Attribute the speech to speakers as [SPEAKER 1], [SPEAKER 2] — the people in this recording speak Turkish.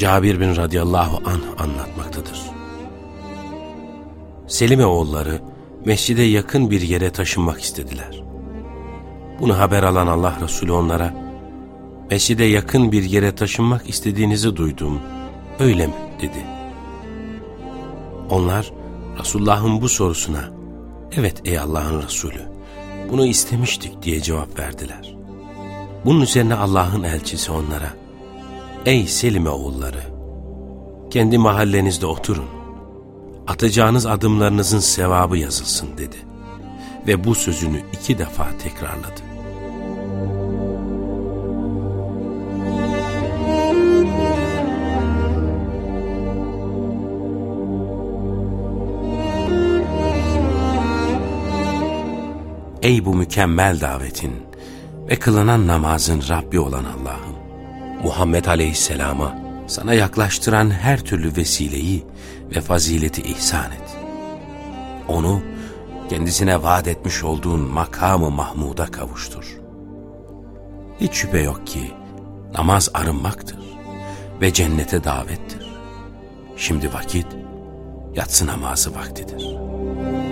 [SPEAKER 1] Cabir bin radıyallahu anh anlatmaktadır. Selime oğulları mescide yakın bir yere taşınmak istediler. Bunu haber alan Allah Resulü onlara, mescide yakın bir yere taşınmak istediğinizi duydum, öyle mi? dedi. Onlar, Resulullah'ın bu sorusuna, evet ey Allah'ın Resulü, bunu istemiştik diye cevap verdiler. Bunun üzerine Allah'ın elçisi onlara, ey Selime oğulları, kendi mahallenizde oturun, atacağınız adımlarınızın sevabı yazılsın dedi. Ve bu sözünü iki defa tekrarladı. Ey bu mükemmel davetin ve kılınan namazın Rabbi olan Allah'ım! Muhammed Aleyhisselam'a sana yaklaştıran her türlü vesileyi ve fazileti ihsan et. Onu kendisine vaat etmiş olduğun makamı Mahmud'a kavuştur. Hiç şüphe yok ki namaz arınmaktır ve cennete davettir. Şimdi vakit yatsı namazı vaktidir.''